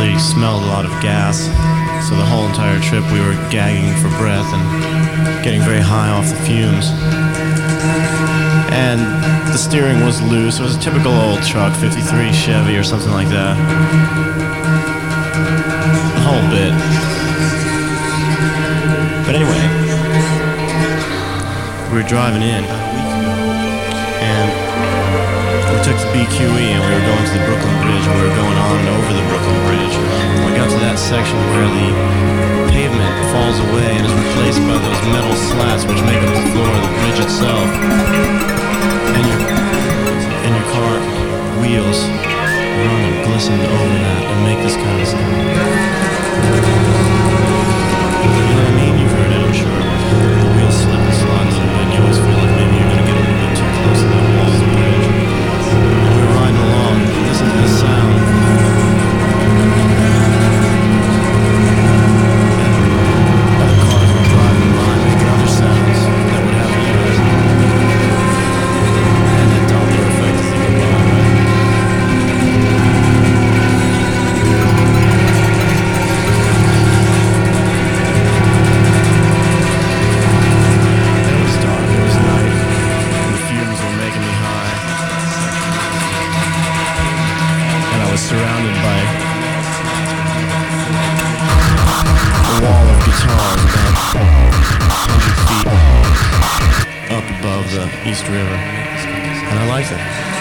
really smelled a lot of gas. So the whole entire trip we were gagging for breath and getting very high off the fumes. And the steering was loose. It was a typical old truck, 53 Chevy or something like that. The whole bit. But anyway, we were driving in and we took the BQE and we were going to the Brooklyn Bridge and we were going on and over the Brooklyn section where the pavement falls away and is replaced by those metal slats which make up the floor of the bridge itself. And your, and your car wheels run and glisten over that and make this kind of sound. You know what I mean? You've heard it, I'm sure. Surrounded by a wall of guitars about 100 feet up above the East River. And I liked it.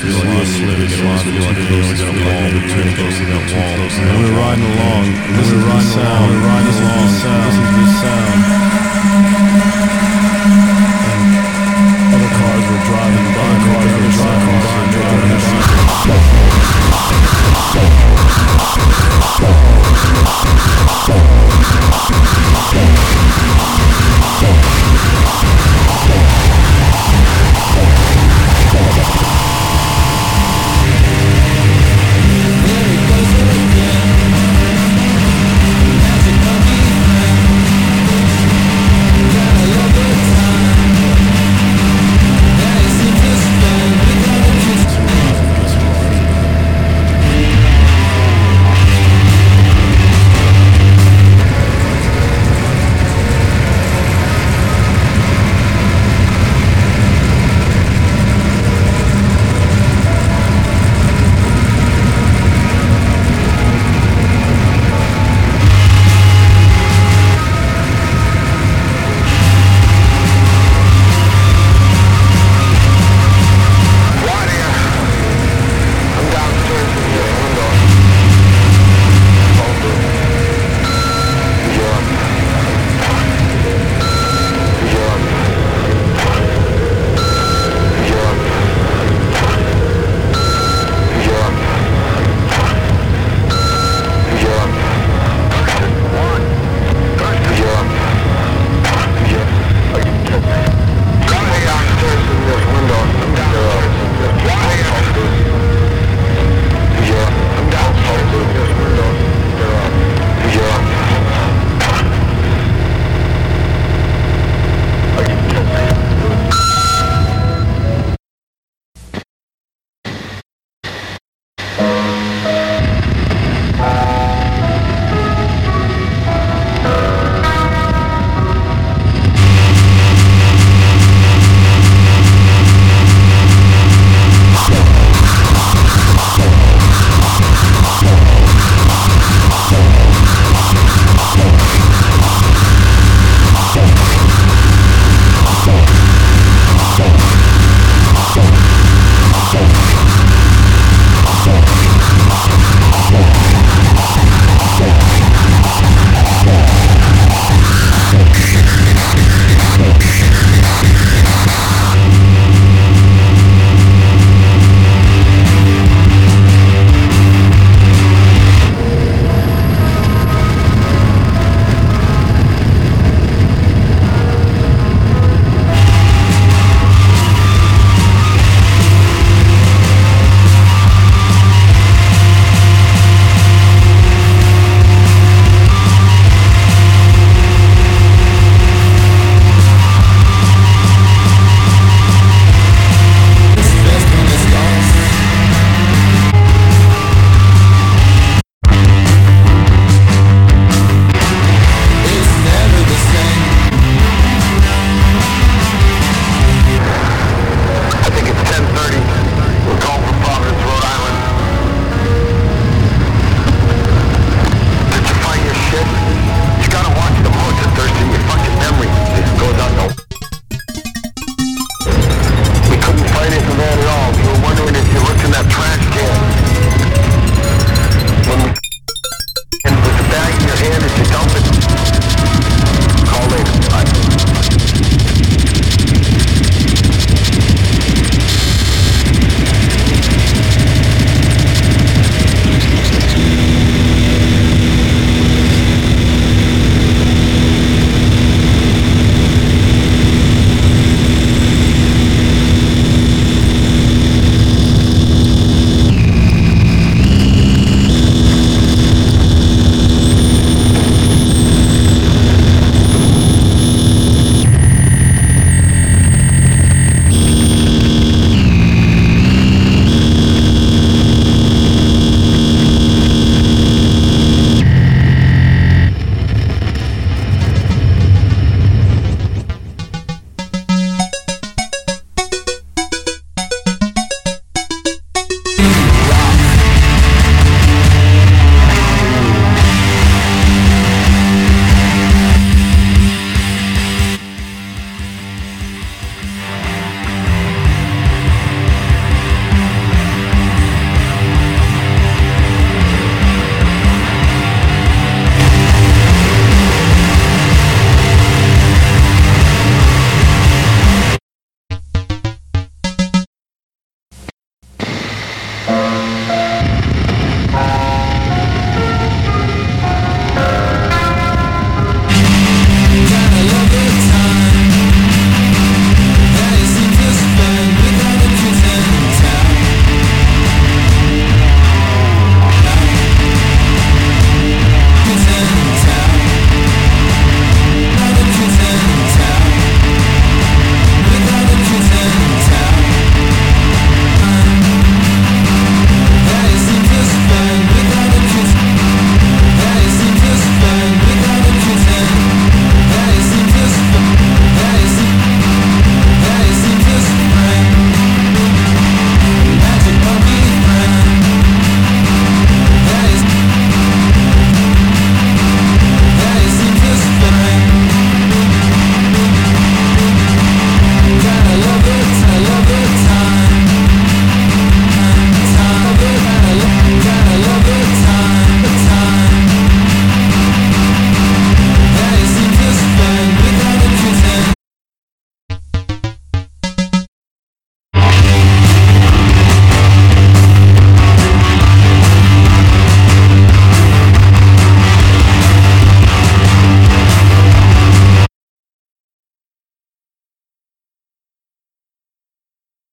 feeling was living, it was feeling close to that wall, we came close to that wall. And we're riding along, and we're riding along, we're riding along, this is the sound. And other cars were driving by, other cars were driving.